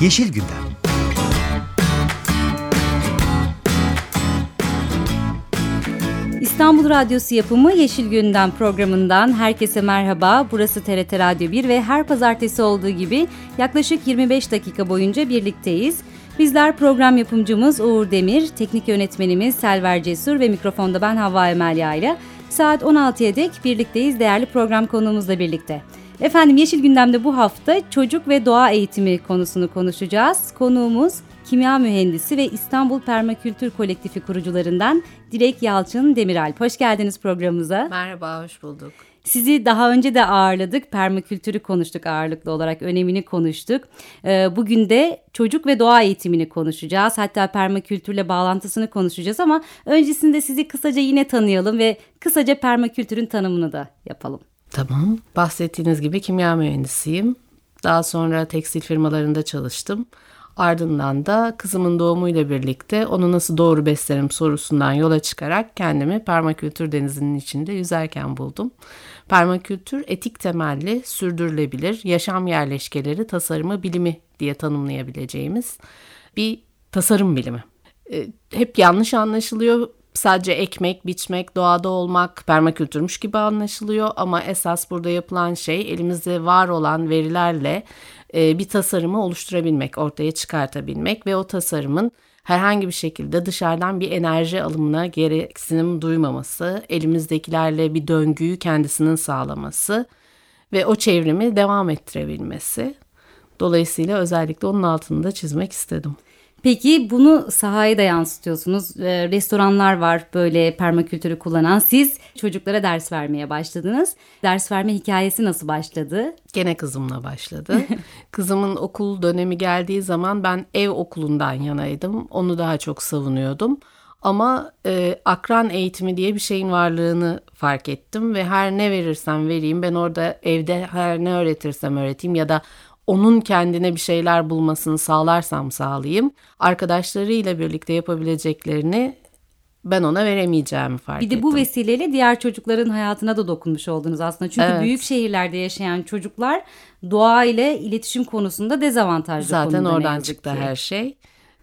Yeşil Gündem İstanbul Radyosu yapımı Yeşil Gündem programından herkese merhaba. Burası TRT Radyo 1 ve her pazartesi olduğu gibi yaklaşık 25 dakika boyunca birlikteyiz. Bizler program yapımcımız Uğur Demir, teknik yönetmenimiz Selver Cesur ve mikrofonda ben Havva Emelya ile saat 16'ya dek birlikteyiz değerli program konuğumuzla birlikte. Efendim Yeşil Gündem'de bu hafta çocuk ve doğa eğitimi konusunu konuşacağız. Konuğumuz kimya mühendisi ve İstanbul Permakültür Kolektifi kurucularından Dilek Yalçın Demiralp. Hoş geldiniz programımıza. Merhaba, hoş bulduk. Sizi daha önce de ağırladık. Permakültürü konuştuk ağırlıklı olarak. Önemini konuştuk. Ee, bugün de çocuk ve doğa eğitimini konuşacağız. Hatta permakültürle bağlantısını konuşacağız ama öncesinde sizi kısaca yine tanıyalım ve kısaca permakültürün tanımını da yapalım. Tamam. Bahsettiğiniz gibi kimya mühendisiyim. Daha sonra tekstil firmalarında çalıştım. Ardından da kızımın doğumuyla birlikte onu nasıl doğru beslerim sorusundan yola çıkarak kendimi permakültür denizinin içinde yüzerken buldum. Permakültür etik temelli, sürdürülebilir yaşam yerleşkeleri tasarımı bilimi diye tanımlayabileceğimiz bir tasarım bilimi. E, hep yanlış anlaşılıyor sadece ekmek, biçmek, doğada olmak permakültürmüş gibi anlaşılıyor ama esas burada yapılan şey elimizde var olan verilerle e, bir tasarımı oluşturabilmek, ortaya çıkartabilmek ve o tasarımın herhangi bir şekilde dışarıdan bir enerji alımına gereksinim duymaması, elimizdekilerle bir döngüyü kendisinin sağlaması ve o çevrimi devam ettirebilmesi. Dolayısıyla özellikle onun altını da çizmek istedim. Peki bunu sahaya da yansıtıyorsunuz. E, restoranlar var böyle permakültürü kullanan. Siz çocuklara ders vermeye başladınız. Ders verme hikayesi nasıl başladı? Gene kızımla başladı. Kızımın okul dönemi geldiği zaman ben ev okulundan yanaydım. Onu daha çok savunuyordum. Ama e, akran eğitimi diye bir şeyin varlığını fark ettim ve her ne verirsem vereyim ben orada evde her ne öğretirsem öğreteyim ya da onun kendine bir şeyler bulmasını sağlarsam sağlayayım, arkadaşlarıyla birlikte yapabileceklerini ben ona veremeyeceğimi fark ettim. Bir de bu vesileyle diğer çocukların hayatına da dokunmuş oldunuz aslında. Çünkü evet. büyük şehirlerde yaşayan çocuklar doğa ile iletişim konusunda dezavantajlı Zaten oradan çıktı her şey.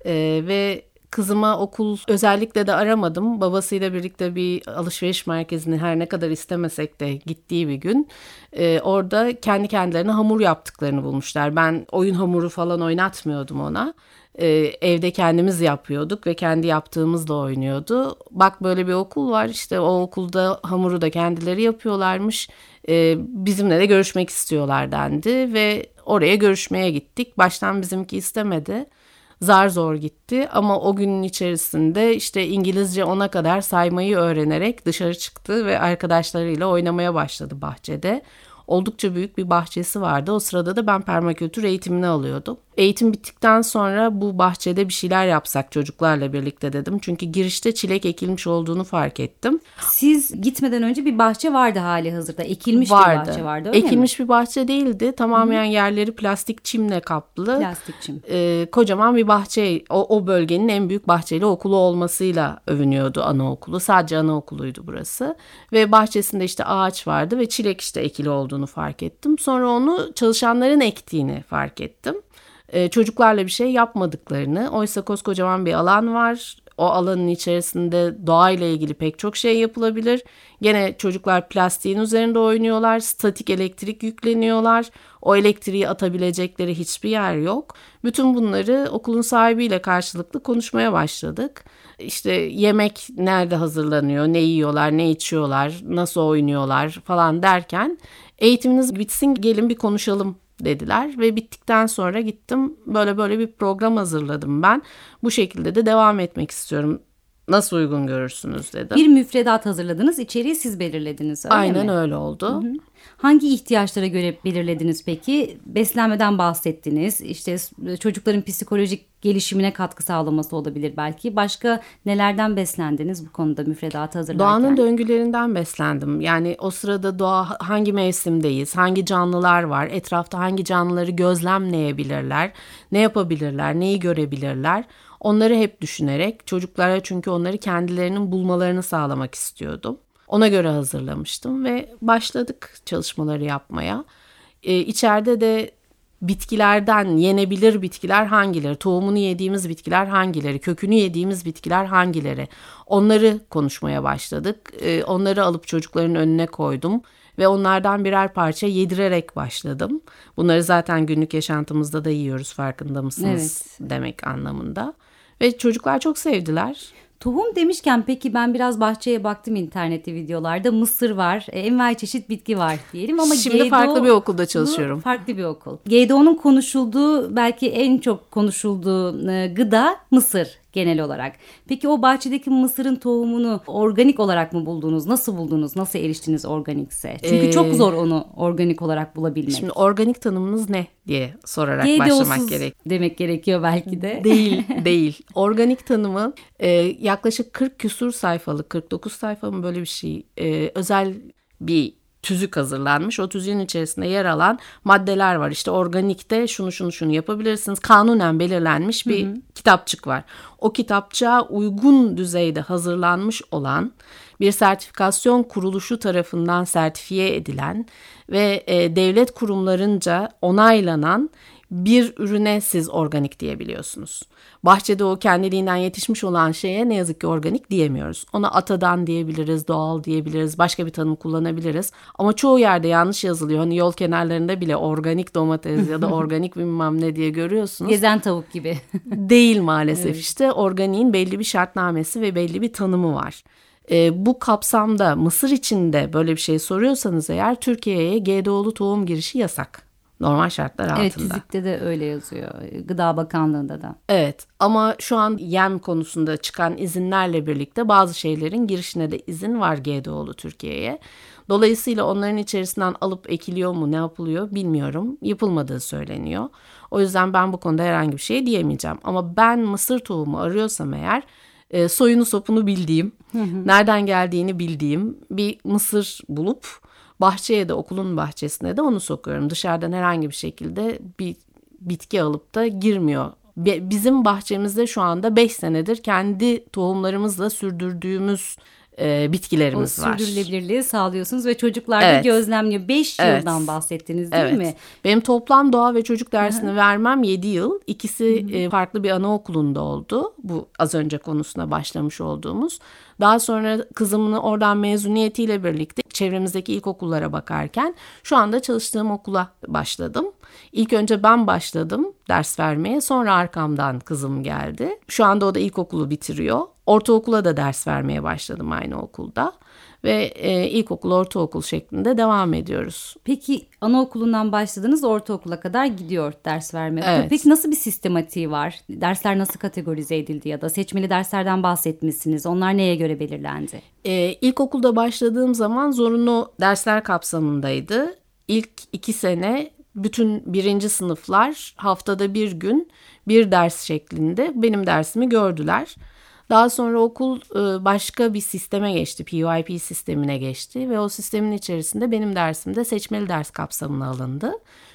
Ee, ve Kızıma okul özellikle de aramadım. Babasıyla birlikte bir alışveriş merkezine her ne kadar istemesek de gittiği bir gün e, orada kendi kendilerine hamur yaptıklarını bulmuşlar. Ben oyun hamuru falan oynatmıyordum ona. E, evde kendimiz yapıyorduk ve kendi yaptığımızla oynuyordu. Bak böyle bir okul var işte o okulda hamuru da kendileri yapıyorlarmış. E, bizimle de görüşmek istiyorlar dendi ve oraya görüşmeye gittik. Baştan bizimki istemedi zar zor gitti ama o günün içerisinde işte İngilizce ona kadar saymayı öğrenerek dışarı çıktı ve arkadaşlarıyla oynamaya başladı bahçede oldukça büyük bir bahçesi vardı. O sırada da ben permakültür eğitimini alıyordum. Eğitim bittikten sonra bu bahçede bir şeyler yapsak çocuklarla birlikte dedim. Çünkü girişte çilek ekilmiş olduğunu fark ettim. Siz gitmeden önce bir bahçe vardı hali hazırda. Ekilmiş vardı. bir bahçe vardı öyle Ekilmiş mi? bir bahçe değildi. Tamamen Hı-hı. yerleri plastik çimle kaplı. Plastik çim. Ee, kocaman bir bahçe. O, o bölgenin en büyük bahçeli okulu olmasıyla övünüyordu anaokulu. Sadece anaokuluydu burası. Ve bahçesinde işte ağaç vardı ve çilek işte ekili olduğunu fark ettim. Sonra onu çalışanların ektiğini fark ettim e, çocuklarla bir şey yapmadıklarını. Oysa koskocaman bir alan var. O alanın içerisinde doğayla ilgili pek çok şey yapılabilir. Gene çocuklar plastiğin üzerinde oynuyorlar. Statik elektrik yükleniyorlar. O elektriği atabilecekleri hiçbir yer yok. Bütün bunları okulun sahibiyle karşılıklı konuşmaya başladık. İşte yemek nerede hazırlanıyor, ne yiyorlar, ne içiyorlar, nasıl oynuyorlar falan derken eğitiminiz bitsin gelin bir konuşalım dediler ve bittikten sonra gittim böyle böyle bir program hazırladım ben. Bu şekilde de devam etmek istiyorum. Nasıl uygun görürsünüz dedim. Bir müfredat hazırladınız, içeriği siz belirlediniz öyle Aynen mi? öyle oldu. Hı hı. Hangi ihtiyaçlara göre belirlediniz peki? Beslenmeden bahsettiniz. İşte çocukların psikolojik gelişimine katkı sağlaması olabilir belki. Başka nelerden beslendiniz bu konuda müfredatı hazırlarken? Doğanın döngülerinden beslendim. Yani o sırada doğa hangi mevsimdeyiz? Hangi canlılar var? Etrafta hangi canlıları gözlemleyebilirler? Ne yapabilirler? Neyi görebilirler? Onları hep düşünerek çocuklara çünkü onları kendilerinin bulmalarını sağlamak istiyordum. Ona göre hazırlamıştım ve başladık çalışmaları yapmaya. Ee, içeride de bitkilerden yenebilir bitkiler hangileri, tohumunu yediğimiz bitkiler hangileri, kökünü yediğimiz bitkiler hangileri onları konuşmaya başladık. Ee, onları alıp çocukların önüne koydum ve onlardan birer parça yedirerek başladım. Bunları zaten günlük yaşantımızda da yiyoruz farkında mısınız evet. demek anlamında. Ve çocuklar çok sevdiler. Tohum demişken peki ben biraz bahçeye baktım internette videolarda. Mısır var, e, envai çeşit bitki var diyelim ama Şimdi GDO, farklı bir okulda çalışıyorum. Farklı bir okul. GDO'nun konuşulduğu belki en çok konuşulduğu e, gıda mısır genel olarak. Peki o bahçedeki mısırın tohumunu organik olarak mı buldunuz? Nasıl buldunuz? Nasıl eriştiniz organikse? Çünkü ee, çok zor onu organik olarak bulabilmek. Şimdi organik tanımınız ne diye sorarak başlamak gerek. demek gerekiyor belki de. Değil, değil. Organik tanımı e, yaklaşık 40 küsur sayfalık, 49 sayfa mı böyle bir şey. E, özel bir tüzük hazırlanmış. O tüzüğün içerisinde yer alan maddeler var. İşte organikte şunu şunu şunu yapabilirsiniz. Kanunen belirlenmiş bir hı hı. kitapçık var. O kitapçığa uygun düzeyde hazırlanmış olan bir sertifikasyon kuruluşu tarafından sertifiye edilen ve e, devlet kurumlarınca onaylanan bir ürüne siz organik diyebiliyorsunuz. Bahçede o kendiliğinden yetişmiş olan şeye ne yazık ki organik diyemiyoruz. Ona atadan diyebiliriz, doğal diyebiliriz, başka bir tanım kullanabiliriz. Ama çoğu yerde yanlış yazılıyor. Hani yol kenarlarında bile organik domates ya da organik bilmem ne diye görüyorsunuz. Gezen tavuk gibi. Değil maalesef evet. işte organiğin belli bir şartnamesi ve belli bir tanımı var. E, bu kapsamda Mısır içinde böyle bir şey soruyorsanız eğer Türkiye'ye GDO'lu tohum girişi yasak. Normal şartlar altında. Evet fizikte de öyle yazıyor. Gıda Bakanlığı'nda da. Evet ama şu an yem konusunda çıkan izinlerle birlikte bazı şeylerin girişine de izin var GDO'lu Türkiye'ye. Dolayısıyla onların içerisinden alıp ekiliyor mu ne yapılıyor bilmiyorum. Yapılmadığı söyleniyor. O yüzden ben bu konuda herhangi bir şey diyemeyeceğim. Ama ben mısır tohumu arıyorsam eğer e, soyunu sopunu bildiğim, nereden geldiğini bildiğim bir mısır bulup bahçeye de okulun bahçesine de onu sokuyorum. Dışarıdan herhangi bir şekilde bir bitki alıp da girmiyor. Bizim bahçemizde şu anda 5 senedir kendi tohumlarımızla sürdürdüğümüz e, bitkilerimiz o var. sürdürülebilirliği sağlıyorsunuz ve çocuklar evet. da gözlemliyor. 5 evet. yıldan bahsettiniz değil evet. mi? Benim toplam doğa ve çocuk dersini Hı-hı. vermem 7 yıl. İkisi Hı-hı. E, farklı bir anaokulunda oldu. Bu az önce konusuna başlamış olduğumuz. Daha sonra kızımın oradan mezuniyetiyle birlikte çevremizdeki ilkokullara bakarken şu anda çalıştığım okula başladım. İlk önce ben başladım ders vermeye sonra arkamdan kızım geldi. Şu anda o da ilkokulu bitiriyor. Ortaokula da ders vermeye başladım aynı okulda ve e, ilkokul, ortaokul şeklinde devam ediyoruz. Peki anaokulundan başladınız ortaokula kadar gidiyor ders vermeye. Evet. Peki nasıl bir sistematiği var? Dersler nasıl kategorize edildi ya da seçmeli derslerden bahsetmişsiniz. Onlar neye göre belirlendi? E, ilkokulda başladığım zaman zorunlu dersler kapsamındaydı. İlk iki sene bütün birinci sınıflar haftada bir gün bir ders şeklinde benim dersimi gördüler. Daha sonra okul e, başka bir sisteme geçti. PYP sistemine geçti ve o sistemin içerisinde benim dersim de seçmeli ders kapsamına alındı.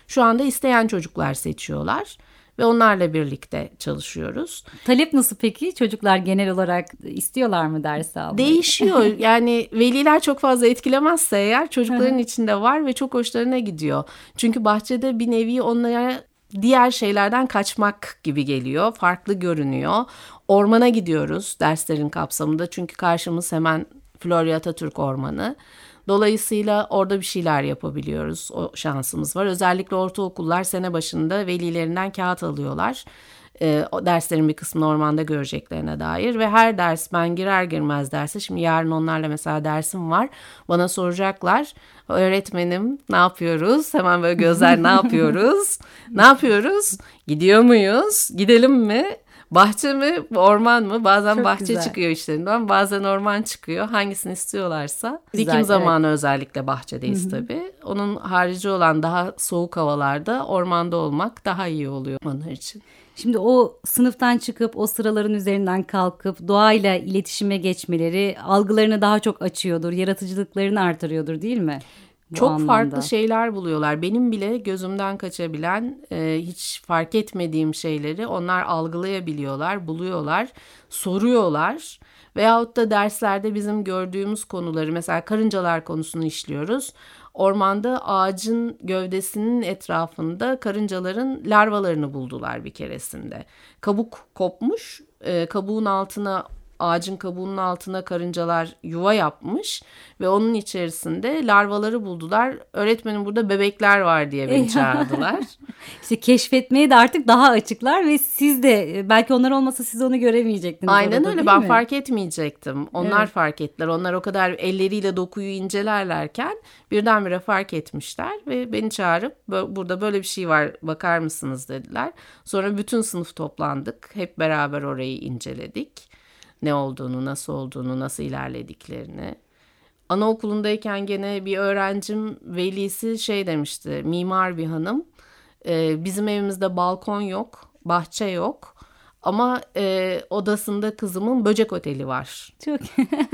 Şu anda isteyen çocuklar seçiyorlar ve onlarla birlikte çalışıyoruz. Talep nasıl peki? Çocuklar genel olarak istiyorlar mı ders almayı? Değişiyor. yani veliler çok fazla etkilemezse eğer çocukların içinde var ve çok hoşlarına gidiyor. Çünkü bahçede bir nevi onlara diğer şeylerden kaçmak gibi geliyor. Farklı görünüyor. Ormana gidiyoruz derslerin kapsamında çünkü karşımız hemen Florya Atatürk Ormanı. Dolayısıyla orada bir şeyler yapabiliyoruz. O şansımız var. Özellikle ortaokullar sene başında velilerinden kağıt alıyorlar. E, o derslerin bir kısmını ormanda göreceklerine dair ve her ders ben girer girmez derse şimdi yarın onlarla mesela dersim var bana soracaklar öğretmenim ne yapıyoruz hemen böyle gözler ne yapıyoruz ne yapıyoruz gidiyor muyuz gidelim mi Bahçe mi, orman mı? Bazen Çok bahçe güzel. çıkıyor işlerinden, bazen orman çıkıyor. Hangisini istiyorlarsa. Güzel, Dikim zamanı evet. özellikle bahçedeyiz Hı-hı. tabii. Onun harici olan daha soğuk havalarda ormanda olmak daha iyi oluyor onlar için. Şimdi o sınıftan çıkıp o sıraların üzerinden kalkıp doğayla iletişime geçmeleri algılarını daha çok açıyordur, yaratıcılıklarını artırıyordur değil mi? Çok anlamda. farklı şeyler buluyorlar. Benim bile gözümden kaçabilen e, hiç fark etmediğim şeyleri onlar algılayabiliyorlar, buluyorlar, soruyorlar Veyahut da derslerde bizim gördüğümüz konuları mesela karıncalar konusunu işliyoruz. Ormanda ağacın gövdesinin etrafında karıncaların larvalarını buldular bir keresinde. Kabuk kopmuş, e, kabuğun altına ağacın kabuğunun altına karıncalar yuva yapmış ve onun içerisinde larvaları buldular. Öğretmenim burada bebekler var diye beni çağırdılar. İşte keşfetmeye de artık daha açıklar ve siz de e, belki onlar olmasa siz onu göremeyecektiniz. Aynen orada, öyle ben mi? fark etmeyecektim. Onlar Evet. fark ettiler. Onlar o kadar elleriyle dokuyu incelerlerken birdenbire fark etmişler ve beni çağırıp "Bö- burada böyle bir şey var bakar mısınız dediler. Sonra bütün sınıf toplandık. Hep beraber orayı inceledik. Ne olduğunu, nasıl olduğunu, nasıl ilerlediklerini. Anaokulundayken gene bir öğrencim velisi şey demişti. Mimar bir hanım. "Ee, bizim evimizde balkon yok, bahçe yok. Ama e, odasında kızımın böcek oteli var. Çok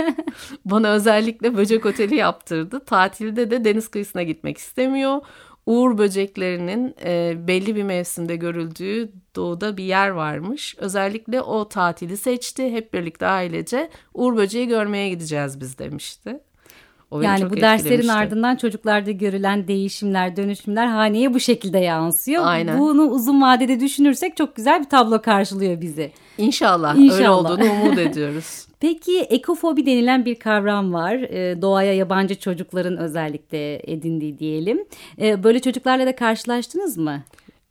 Bana özellikle böcek oteli yaptırdı. Tatilde de deniz kıyısına gitmek istemiyor. Uğur böceklerinin e, belli bir mevsimde görüldüğü doğuda bir yer varmış. Özellikle o tatili seçti. Hep birlikte ailece Uğur böceği görmeye gideceğiz biz demişti. O yani bu derslerin ardından çocuklarda görülen değişimler, dönüşümler haneye bu şekilde yansıyor. Aynen. Bunu uzun vadede düşünürsek çok güzel bir tablo karşılıyor bizi. İnşallah, öyle İnşallah. olduğunu umut ediyoruz. Peki ekofobi denilen bir kavram var. Ee, doğaya yabancı çocukların özellikle edindiği diyelim. Ee, böyle çocuklarla da karşılaştınız mı?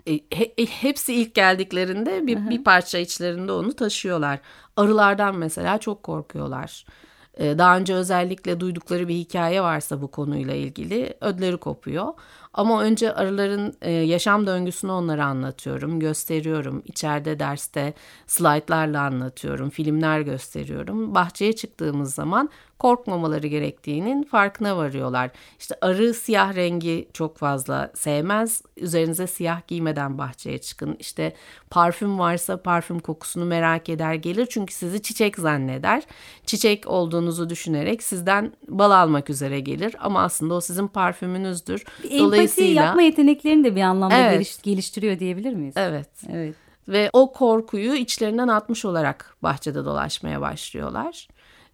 E, he- e, hepsi ilk geldiklerinde bir, bir parça içlerinde onu taşıyorlar. Arılardan mesela çok korkuyorlar. E, daha önce özellikle duydukları bir hikaye varsa bu konuyla ilgili ödleri kopuyor. Ama önce arıların e, yaşam döngüsünü onlara anlatıyorum, gösteriyorum. İçeride derste slaytlarla anlatıyorum, filmler gösteriyorum. Bahçeye çıktığımız zaman korkmamaları gerektiğinin farkına varıyorlar. İşte arı siyah rengi çok fazla sevmez. Üzerinize siyah giymeden bahçeye çıkın. İşte parfüm varsa parfüm kokusunu merak eder gelir. Çünkü sizi çiçek zanneder. Çiçek olduğunuzu düşünerek sizden bal almak üzere gelir. Ama aslında o sizin parfümünüzdür. Empati yapma yeteneklerini de bir anlamda Evet. geliş- geliştiriyor diyebilir miyiz? Evet. Evet. Ve o korkuyu içlerinden atmış olarak bahçede dolaşmaya başlıyorlar.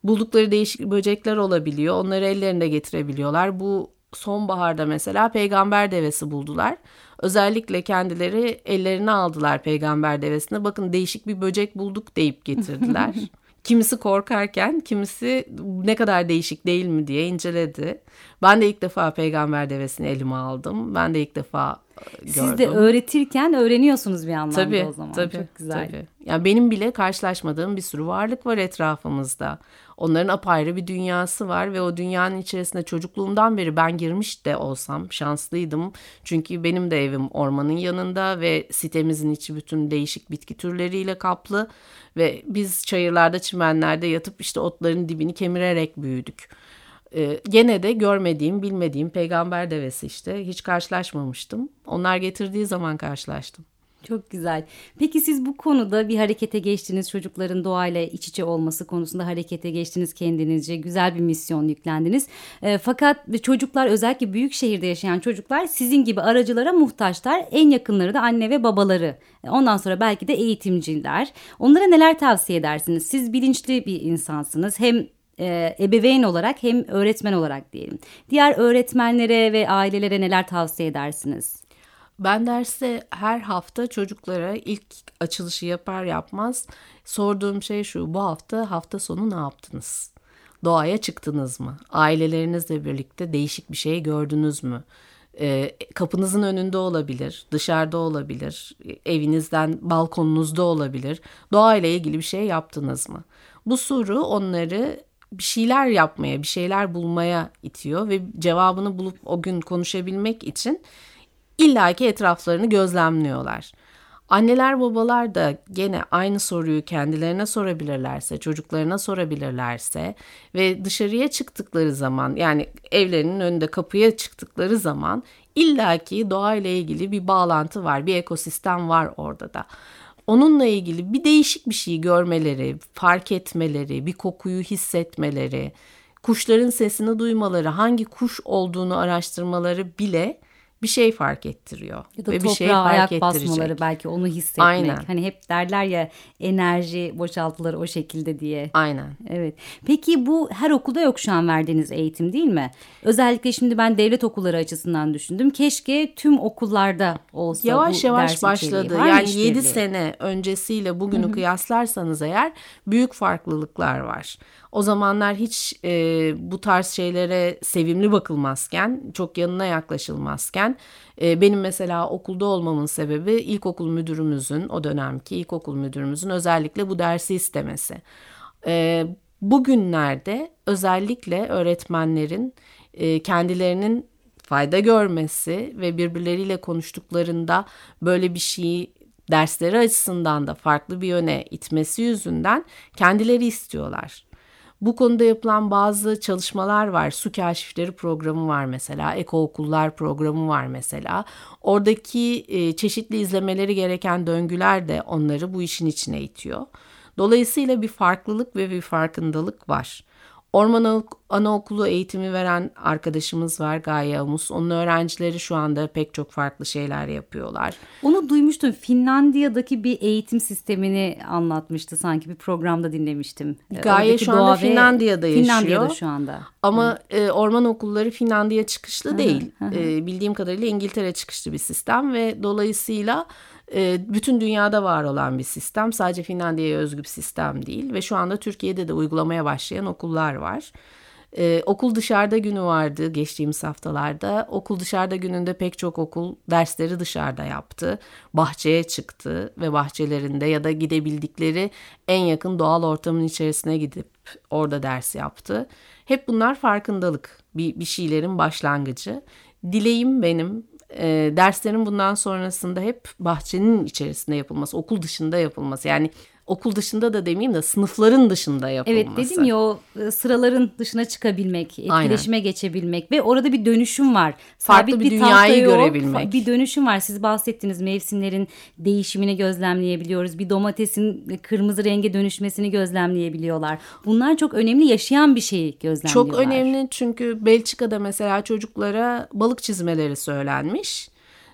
Buldukları değişik böcekler olabiliyor. Onları ellerinde getirebiliyorlar. Bu sonbaharda mesela peygamber devesi buldular. Özellikle kendileri ellerine aldılar peygamber devesini. Bakın değişik bir böcek bulduk deyip getirdiler. Kimisi korkarken kimisi ne kadar değişik değil mi diye inceledi. Ben de ilk defa peygamber devesini elime aldım. Ben de ilk defa e, gördüm. Siz de öğretirken öğreniyorsunuz bir anlamda Tabii, o zaman. tabii, Çok güzel. tabii. Yani benim bile karşılaşmadığım bir sürü varlık var etrafımızda. Onların apayrı bir dünyası var ve o dünyanın içerisinde çocukluğumdan beri ben girmiş de olsam şanslıydım. Çünkü benim de evim ormanın yanında ve sitemizin içi bütün değişik bitki türleriyle kaplı ve biz çayırlarda, çimenlerde yatıp işte otların dibini kemirerek büyüdük. Ee, gene de görmediğim, bilmediğim peygamber devesi işte hiç karşılaşmamıştım. Onlar getirdiği zaman karşılaştım. Çok güzel. Peki siz bu konuda bir harekete geçtiniz. Çocukların doğayla iç içe olması konusunda harekete geçtiniz kendinizce. Güzel bir misyon yüklendiniz. E, fakat çocuklar özellikle büyük şehirde yaşayan çocuklar sizin gibi aracılara muhtaçlar. En yakınları da anne ve babaları. E, Ondan sonra belki de eğitimciler. Onlara neler tavsiye edersiniz? Siz bilinçli bir insansınız. Hem e, ebeveyn olarak hem öğretmen olarak diyelim. Diğer öğretmenlere ve ailelere neler tavsiye edersiniz? Ben derste her hafta çocuklara ilk açılışı yapar yapmaz sorduğum şey şu. Bu hafta hafta sonu ne yaptınız? Doğaya çıktınız mı? Ailelerinizle birlikte değişik bir şey gördünüz mü? Ee, kapınızın önünde olabilir, dışarıda olabilir, evinizden balkonunuzda olabilir. Doğayla ilgili bir şey yaptınız mı? Bu soru onları bir şeyler yapmaya, bir şeyler bulmaya itiyor ve cevabını bulup o gün konuşabilmek için illaki etraflarını gözlemliyorlar. Anneler babalar da gene aynı soruyu kendilerine sorabilirlerse, çocuklarına sorabilirlerse ve dışarıya çıktıkları zaman yani evlerinin önünde kapıya çıktıkları zaman illaki doğayla ilgili bir bağlantı var, bir ekosistem var orada da. Onunla ilgili bir değişik bir şey görmeleri, fark etmeleri, bir kokuyu hissetmeleri, kuşların sesini duymaları, hangi kuş olduğunu araştırmaları bile bir şey fark ettiriyor. Ya da ve toprağa bir şey fark ayak ettirecek. basmaları belki onu hissetmek. Aynen. Hani hep derler ya enerji boşaltılar o şekilde diye. Aynen. Evet. Peki bu her okulda yok şu an verdiğiniz eğitim değil mi? Özellikle şimdi ben devlet okulları açısından düşündüm. Keşke tüm okullarda olsa Yavaş bu yavaş başladı. Var Yani işbirliği? 7 sene öncesiyle bugünü kıyaslarsanız eğer büyük farklılıklar var. O zamanlar hiç e, bu tarz şeylere sevimli bakılmazken, çok yanına yaklaşılmazken e, benim mesela okulda olmamın sebebi ilkokul müdürümüzün, o dönemki ilkokul müdürümüzün özellikle bu dersi istemesi. E, bugünlerde özellikle öğretmenlerin e, kendilerinin fayda görmesi ve birbirleriyle konuştuklarında böyle bir şeyi dersleri açısından da farklı bir yöne itmesi yüzünden kendileri istiyorlar. Bu konuda yapılan bazı çalışmalar var. Su kaşifleri programı var mesela. Eko okullar programı var mesela. Oradaki e, çeşitli izlemeleri gereken döngüler de onları bu işin içine itiyor. Dolayısıyla bir farklılık ve bir farkındalık var. Orman Anaokulu eğitimi veren arkadaşımız var Gaye Amus. Onun öğrencileri şu anda pek çok farklı şeyler yapıyorlar. Onu duymuştum. Finlandiya'daki bir eğitim sistemini anlatmıştı sanki bir programda dinlemiştim. Gaye Oradaki şu anda Finlandiya'da yaşıyor. Finlandiya'da şu anda. Ama e, orman okulları Finlandiya çıkışlı değil. E, bildiğim kadarıyla İngiltere çıkışlı bir sistem ve dolayısıyla e, bütün dünyada var olan bir sistem. Sadece Finlandiya'ya özgü bir sistem değil ve şu anda Türkiye'de de uygulamaya başlayan okullar var. Ee, okul dışarıda günü vardı geçtiğimiz haftalarda. Okul dışarıda gününde pek çok okul dersleri dışarıda yaptı. Bahçeye çıktı ve bahçelerinde ya da gidebildikleri en yakın doğal ortamın içerisine gidip orada ders yaptı. Hep bunlar farkındalık, bir, bir şeylerin başlangıcı. Dileğim benim e, derslerin bundan sonrasında hep bahçenin içerisinde yapılması, okul dışında yapılması. Yani okul dışında da demeyeyim de sınıfların dışında yapılması. Evet dedim ya o e, sıraların dışına çıkabilmek, Aynen. etkileşime geçebilmek ve orada bir dönüşüm var. Farklı bir dünyayı tahta yok, görebilmek. Bir dönüşüm var. Siz bahsettiniz mevsimlerin değişimini gözlemleyebiliyoruz. Bir domatesin kırmızı renge dönüşmesini gözlemleyebiliyorlar. Bunlar çok önemli yaşayan bir şeyi gözlemliyorlar. Çok önemli çünkü Belçika'da mesela çocuklara balık çizmeleri söylenmiş.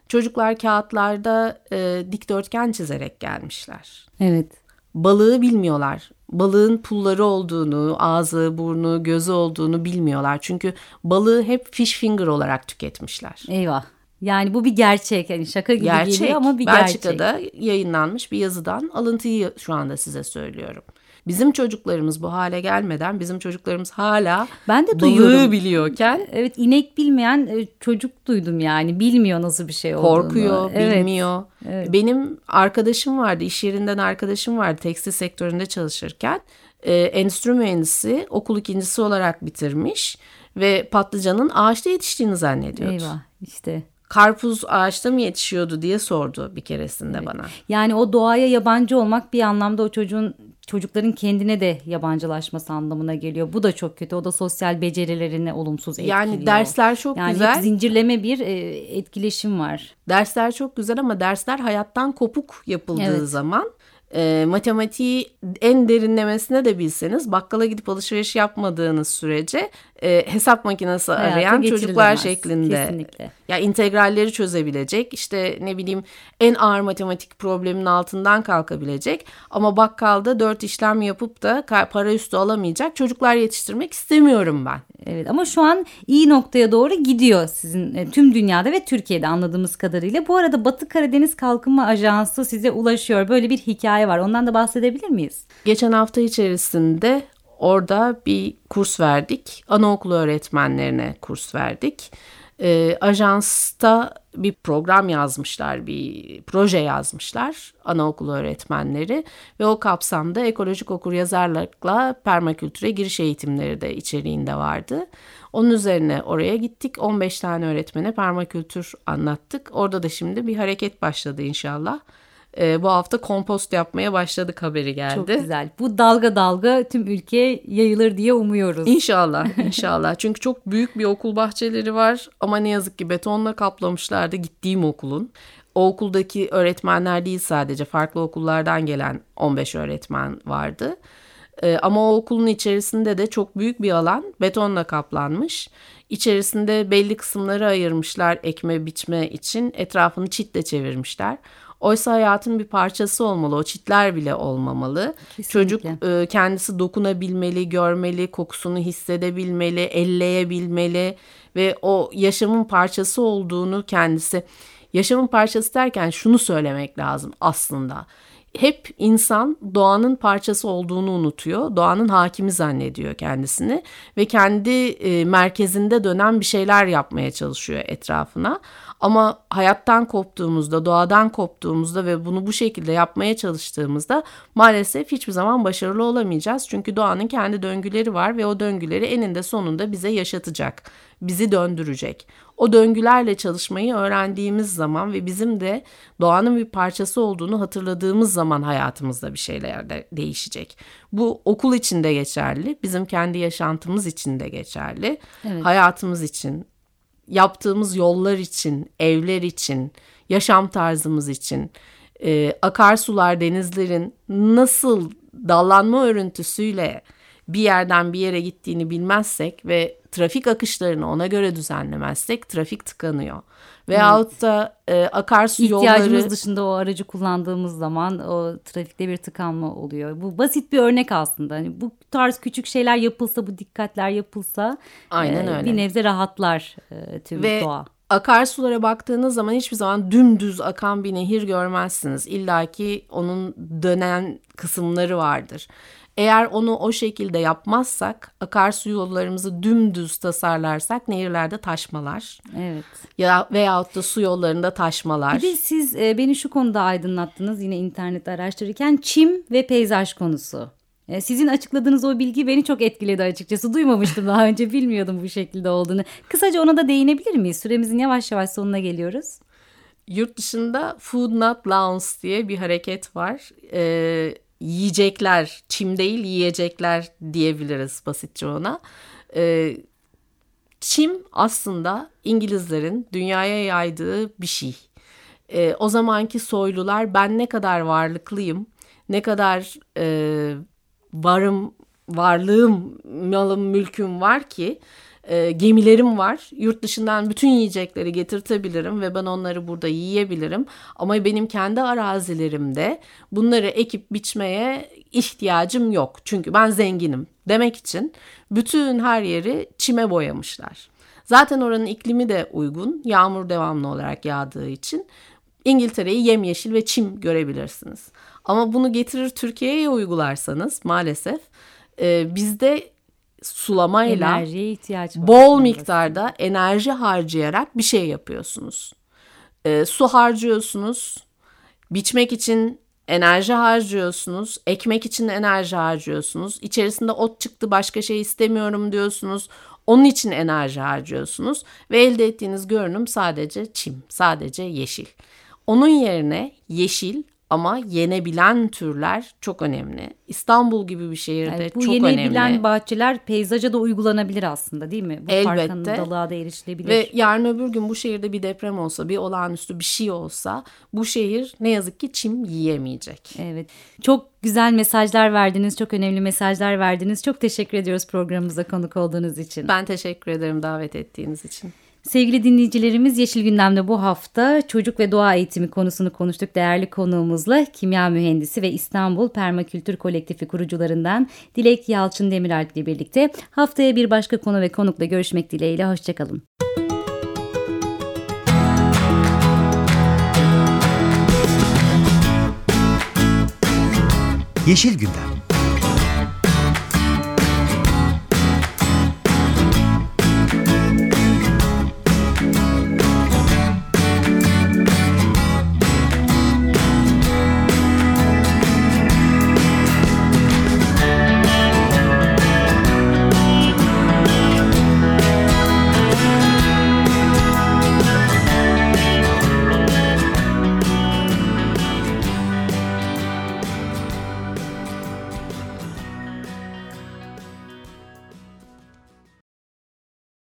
Çocuklar kağıtlarda e, dikdörtgen çizerek gelmişler. Evet. Balığı bilmiyorlar. Balığın pulları olduğunu, ağzı, burnu, gözü olduğunu bilmiyorlar. Çünkü balığı hep fish finger olarak tüketmişler. Eyvah. Yani bu bir gerçek. Yani şaka gibi Gerçek. geliyor ama bir Belçika'da gerçek. yayınlanmış bir yazıdan alıntıyı şu anda size söylüyorum. Bizim çocuklarımız bu hale gelmeden bizim çocuklarımız hala Ben de duyuyorum. biliyorken Evet inek bilmeyen e, çocuk duydum yani. Bilmiyor nasıl bir şey olduğunu. korkuyor, Evet. bilmiyor. Benim arkadaşım vardı, iş yerinden arkadaşım vardı tekstil sektöründe çalışırken. Ee, endüstri mühendisi okul ikincisi olarak bitirmiş ve patlıcanın ağaçta yetiştiğini zannediyordu. Eyvah işte. Karpuz ağaçta mı yetişiyordu diye sordu bir keresinde bana. Yani o doğaya yabancı olmak bir anlamda o çocuğun çocukların kendine de yabancılaşması anlamına geliyor. Bu da çok kötü. O da sosyal becerilerini olumsuz etkiliyor. Yani dersler çok yani güzel. hep zincirleme bir e, etkileşim var. Dersler çok güzel ama dersler hayattan kopuk yapıldığı Evet. zaman e, matematiği en derinlemesine de bilseniz bakkala gidip alışveriş yapmadığınız sürece e, hesap makinesi Hayata arayan çocuklar şeklinde. Kesinlikle. Ya integralleri çözebilecek işte ne bileyim en ağır matematik problemin altından kalkabilecek ama bakkalda dört işlem yapıp da para üstü alamayacak çocuklar yetiştirmek istemiyorum ben. Evet ama şu an iyi noktaya doğru gidiyor sizin e, tüm dünyada ve Türkiye'de anladığımız kadarıyla. Bu arada Batı Karadeniz Kalkınma Ajansı size ulaşıyor. Böyle bir hikaye var. Ondan da bahsedebilir miyiz? Geçen hafta içerisinde orada bir kurs verdik. Anaokulu öğretmenlerine kurs verdik. Ee, ajansta bir program yazmışlar, bir proje yazmışlar anaokulu öğretmenleri ve o kapsamda ekolojik okuryazarlıkla permakültüre giriş eğitimleri de içeriğinde vardı. Onun üzerine oraya gittik. 15 tane öğretmene permakültür anlattık. Orada da şimdi bir hareket başladı inşallah. Ee, bu hafta kompost yapmaya başladık haberi geldi. Çok güzel. Bu dalga dalga tüm ülkeye yayılır diye umuyoruz. İnşallah, inşallah. Çünkü çok büyük bir okul bahçeleri var ama ne yazık ki betonla kaplamışlardı gittiğim okulun. O okuldaki öğretmenler değil sadece farklı okullardan gelen 15 öğretmen vardı. E, ama o okulun içerisinde de çok büyük bir alan betonla kaplanmış. İçerisinde belli kısımları ayırmışlar ekme biçme için. Etrafını çitle çevirmişler. Oysa hayatın bir parçası olmalı. O çitler bile olmamalı. Kesinlikle. Çocuk e, kendisi dokunabilmeli, görmeli, kokusunu hissedebilmeli, elleyebilmeli ve o yaşamın parçası olduğunu kendisi yaşamın parçası derken şunu söylemek lazım aslında hep insan doğanın parçası olduğunu unutuyor. Doğanın hakimi zannediyor kendisini ve kendi e, merkezinde dönen bir şeyler yapmaya çalışıyor etrafına. Ama hayattan koptuğumuzda, doğadan koptuğumuzda ve bunu bu şekilde yapmaya çalıştığımızda maalesef hiçbir zaman başarılı olamayacağız. Çünkü doğanın kendi döngüleri var ve o döngüleri eninde sonunda bize yaşatacak, bizi döndürecek. O döngülerle çalışmayı öğrendiğimiz zaman ve bizim de doğanın bir parçası olduğunu hatırladığımız zaman hayatımızda bir şeyler de değişecek. Bu okul için de geçerli, bizim kendi yaşantımız için de geçerli. Evet. Hayatımız için, yaptığımız yollar için, evler için, yaşam tarzımız için, e, akarsular, denizlerin nasıl dallanma örüntüsüyle bir yerden bir yere gittiğini bilmezsek ve trafik akışlarını ona göre düzenlemezsek trafik tıkanıyor. Veyahut evet. da e, akarsu İhtiyacımız yolları... İhtiyacımız dışında o aracı kullandığımız zaman o trafikte bir tıkanma oluyor. Bu basit bir örnek aslında. Hani bu tarz küçük şeyler yapılsa, bu dikkatler yapılsa Aynen e, öyle. bir nebze rahatlar e, tüm Ve doğa. Akarsulara baktığınız zaman hiçbir zaman dümdüz akan bir nehir görmezsiniz. İlla ki onun dönen kısımları vardır. Eğer onu o şekilde yapmazsak, akarsu yollarımızı dümdüz tasarlarsak nehirlerde taşmalar. Evet. Ya veyahut da su yollarında taşmalar. Bir de siz e, beni şu konuda aydınlattınız yine internette araştırırken çim ve peyzaj konusu. E, sizin açıkladığınız o bilgi beni çok etkiledi açıkçası. Duymamıştım daha önce bilmiyordum bu şekilde olduğunu. Kısaca ona da değinebilir miyiz? Süremizin yavaş yavaş sonuna geliyoruz. Yurt dışında Food Not Lounge diye bir hareket var. Ee, yiyecekler, çim değil yiyecekler diyebiliriz basitçe ona. Ee, çim aslında İngilizlerin dünyaya yaydığı bir şey. Ee, o zamanki soylular ben ne kadar varlıklıyım, ne kadar e, varım, varlığım, malım, mülküm var ki e, gemilerim var. Yurt dışından bütün yiyecekleri getirtebilirim ve ben onları burada yiyebilirim. Ama benim kendi arazilerimde bunları ekip biçmeye ihtiyacım yok. Çünkü ben zenginim demek için bütün her yeri çime boyamışlar. Zaten oranın iklimi de uygun. Yağmur devamlı olarak yağdığı için İngiltere'yi yemyeşil ve çim görebilirsiniz. Ama bunu getirir Türkiye'ye uygularsanız maalesef e, bizde sulamayla. Bol miktarda enerji harcayarak bir şey yapıyorsunuz. E, su harcıyorsunuz. Biçmek için enerji harcıyorsunuz. Ekmek için enerji harcıyorsunuz. İçerisinde ot çıktı başka şey istemiyorum diyorsunuz. Onun için enerji harcıyorsunuz ve elde ettiğiniz görünüm sadece çim, sadece yeşil. Onun yerine yeşil ama yenebilen türler çok önemli. İstanbul gibi bir şehirde evet, çok önemli. Bu yenebilen bahçeler peyzaja da uygulanabilir aslında değil mi? Bu Elbette. farkındalığa da erişilebilir. Ve yarın öbür gün bu şehirde bir deprem olsa, bir olağanüstü bir şey olsa bu şehir ne yazık ki çim yiyemeyecek. Evet. Çok güzel mesajlar verdiniz, çok önemli mesajlar verdiniz. Çok teşekkür ediyoruz programımıza konuk olduğunuz için. Ben teşekkür ederim davet ettiğiniz için. Sevgili dinleyicilerimiz Yeşil Gündem'de bu hafta çocuk ve doğa eğitimi konusunu konuştuk değerli konuğumuzla. Kimya mühendisi ve İstanbul Permakültür Kolektifi kurucularından Dilek Yalçın Demiralp ile birlikte haftaya bir başka konu ve konukla görüşmek dileğiyle. Hoşçakalın. Yeşil Gündem